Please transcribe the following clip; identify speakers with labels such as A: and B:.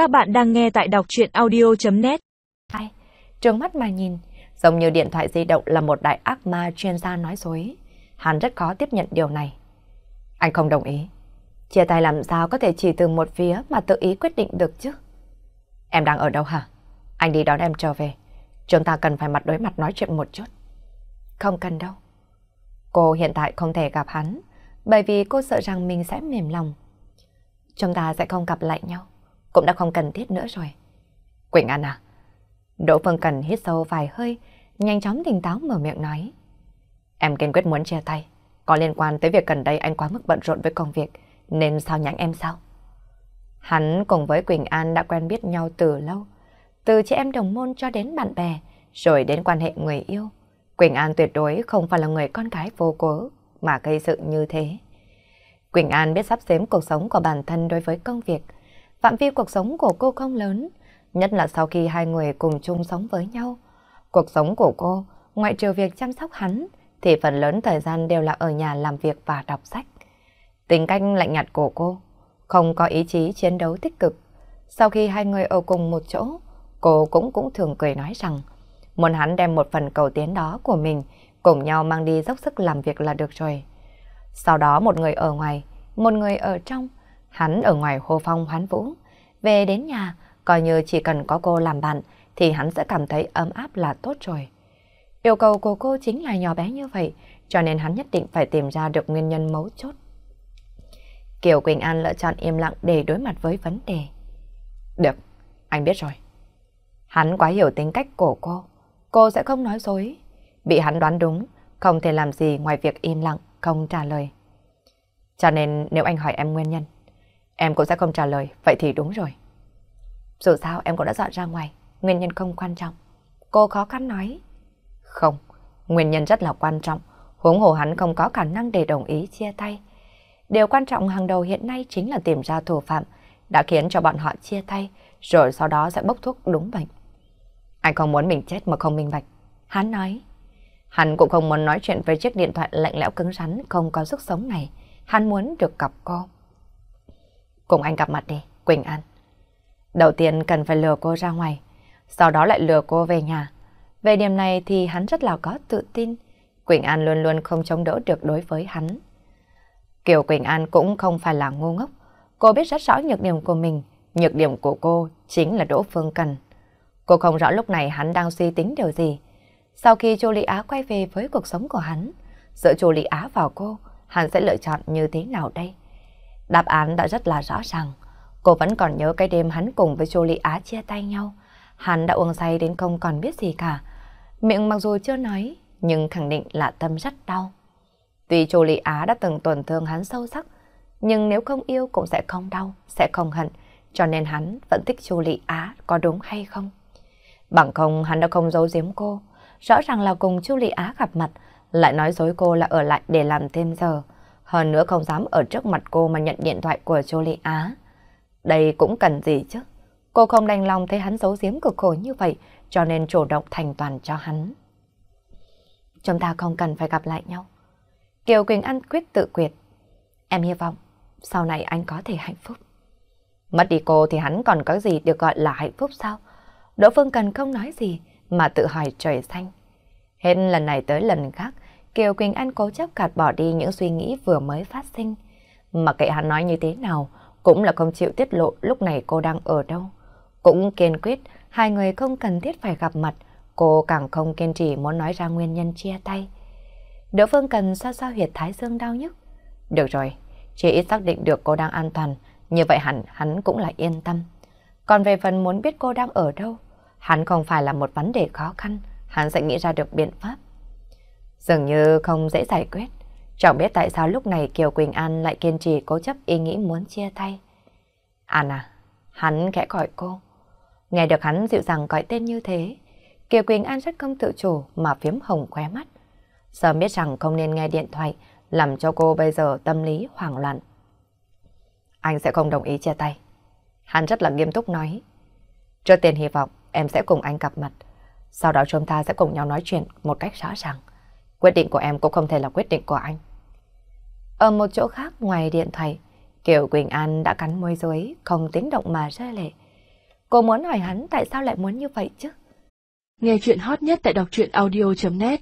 A: Các bạn đang nghe tại đọc chuyện audio.net
B: Ai? Mắt mà nhìn, giống như điện thoại di động là một đại ác ma chuyên gia nói dối. Hắn rất khó tiếp nhận điều này. Anh không đồng ý. Chia tay làm sao có thể chỉ từ một phía mà tự ý quyết định được chứ? Em đang ở đâu hả? Anh đi đón em trở về. Chúng ta cần phải mặt đối mặt nói chuyện một chút. Không cần đâu. Cô hiện tại không thể gặp hắn, bởi vì cô sợ rằng mình sẽ mềm lòng. Chúng ta sẽ không gặp lại nhau, cũng đã không cần thiết nữa rồi. Quỳnh An à? Đỗ Phương Cần hít sâu vài hơi, nhanh chóng tỉnh táo mở miệng nói. Em kiên quyết muốn chia tay, có liên quan tới việc gần đây anh quá mức bận rộn với công việc, nên sao nhãn em sao? Hắn cùng với Quỳnh An đã quen biết nhau từ lâu, từ chị em đồng môn cho đến bạn bè, rồi đến quan hệ người yêu. Quỳnh An tuyệt đối không phải là người con gái vô cố mà gây sự như thế. Quỳnh An biết sắp xếp cuộc sống của bản thân đối với công việc. Phạm vi cuộc sống của cô không lớn, nhất là sau khi hai người cùng chung sống với nhau. Cuộc sống của cô, ngoại trừ việc chăm sóc hắn, thì phần lớn thời gian đều là ở nhà làm việc và đọc sách. Tính cách lạnh nhạt của cô, không có ý chí chiến đấu tích cực. Sau khi hai người ở cùng một chỗ, cô cũng cũng thường cười nói rằng muốn hắn đem một phần cầu tiến đó của mình cùng nhau mang đi dốc sức làm việc là được rồi. Sau đó một người ở ngoài, một người ở trong, hắn ở ngoài hô phong hoán vũ. Về đến nhà, coi như chỉ cần có cô làm bạn thì hắn sẽ cảm thấy ấm áp là tốt rồi. Yêu cầu của cô chính là nhỏ bé như vậy, cho nên hắn nhất định phải tìm ra được nguyên nhân mấu chốt. Kiều Quỳnh An lựa chọn im lặng để đối mặt với vấn đề. Được, anh biết rồi. Hắn quá hiểu tính cách của cô, cô sẽ không nói dối. Bị hắn đoán đúng, không thể làm gì ngoài việc im lặng, không trả lời. Cho nên nếu anh hỏi em nguyên nhân, em cũng sẽ không trả lời, vậy thì đúng rồi. Dù sao em cũng đã dọn ra ngoài, nguyên nhân không quan trọng. Cô khó khăn nói. Không, nguyên nhân rất là quan trọng, huống hồ hắn không có khả năng để đồng ý chia tay. Điều quan trọng hàng đầu hiện nay chính là tìm ra thủ phạm, đã khiến cho bọn họ chia tay, rồi sau đó sẽ bốc thuốc đúng bệnh. Anh không muốn mình chết mà không minh bạch. Hắn nói. Hắn cũng không muốn nói chuyện với chiếc điện thoại lạnh lẽo cứng rắn không có sức sống này. Hắn muốn được gặp cô. Cùng anh gặp mặt đi, Quỳnh An. Đầu tiên cần phải lừa cô ra ngoài, sau đó lại lừa cô về nhà. Về điểm này thì hắn rất là có tự tin. Quỳnh An luôn luôn không chống đỡ được đối với hắn. Kiều Quỳnh An cũng không phải là ngu ngốc. Cô biết rất rõ nhược điểm của mình. Nhược điểm của cô chính là Đỗ Phương Cần. Cô không rõ lúc này hắn đang suy tính điều gì. Sau khi Chu Lý Á quay về với cuộc sống của hắn, giữa Chu Lý Á vào cô, hắn sẽ lựa chọn như thế nào đây? Đáp án đã rất là rõ ràng. Cô vẫn còn nhớ cái đêm hắn cùng với Chu Á chia tay nhau. Hắn đã uống say đến không còn biết gì cả. Miệng mặc dù chưa nói, nhưng khẳng định là tâm rất đau. Tuy Chu Á đã từng tổn thương hắn sâu sắc, nhưng nếu không yêu cũng sẽ không đau, sẽ không hận, cho nên hắn vẫn thích Chu Á, có đúng hay không? Bằng không hắn đã không giấu giếm cô, rõ ràng là cùng Chu Lý Á gặp mặt, lại nói dối cô là ở lại để làm thêm giờ. Hơn nữa không dám ở trước mặt cô mà nhận điện thoại của Chu Á. Đây cũng cần gì chứ? Cô không đành lòng thấy hắn giấu giếm cực khổ như vậy, cho nên chủ động thành toàn cho hắn. Chúng ta không cần phải gặp lại nhau. Kiều Quỳnh An quyết tự quyệt. Em hy vọng sau này anh có thể hạnh phúc. Mất đi cô thì hắn còn có gì được gọi là hạnh phúc sao? Đỗ Phương Cần không nói gì mà tự hỏi trời xanh. Hết lần này tới lần khác, Kiều Quỳnh An cố chấp gạt bỏ đi những suy nghĩ vừa mới phát sinh. Mà kệ hắn nói như thế nào, cũng là không chịu tiết lộ lúc này cô đang ở đâu. Cũng kiên quyết, hai người không cần thiết phải gặp mặt, cô càng không kiên trì muốn nói ra nguyên nhân chia tay. Đỗ Phương Cần sao sao huyệt thái dương đau nhức. Được rồi, chỉ ít xác định được cô đang an toàn, như vậy hẳn hắn cũng là yên tâm. Còn về phần muốn biết cô đang ở đâu, hắn không phải là một vấn đề khó khăn, hắn sẽ nghĩ ra được biện pháp. Dường như không dễ giải quyết. Chẳng biết tại sao lúc này Kiều Quỳnh An lại kiên trì cố chấp ý nghĩ muốn chia tay. An à, hắn khẽ gọi cô. Nghe được hắn dịu dàng gọi tên như thế, Kiều Quỳnh An rất không tự chủ mà phiếm hồng khóe mắt. Sớm biết rằng không nên nghe điện thoại, làm cho cô bây giờ tâm lý hoảng loạn. Anh sẽ không đồng ý chia tay. Hắn rất là nghiêm túc nói. Trước tiên hy vọng em sẽ cùng anh gặp mặt. Sau đó chúng ta sẽ cùng nhau nói chuyện một cách rõ ràng. Quyết định của em cũng không thể là quyết định của anh. Ở một chỗ khác ngoài điện thoại, Kiều Quỳnh An đã cắn môi dưới, không tính động mà rơi lệ. Cô muốn hỏi hắn tại sao lại muốn như vậy chứ?
A: Nghe chuyện hot nhất tại đọc truyện audio.net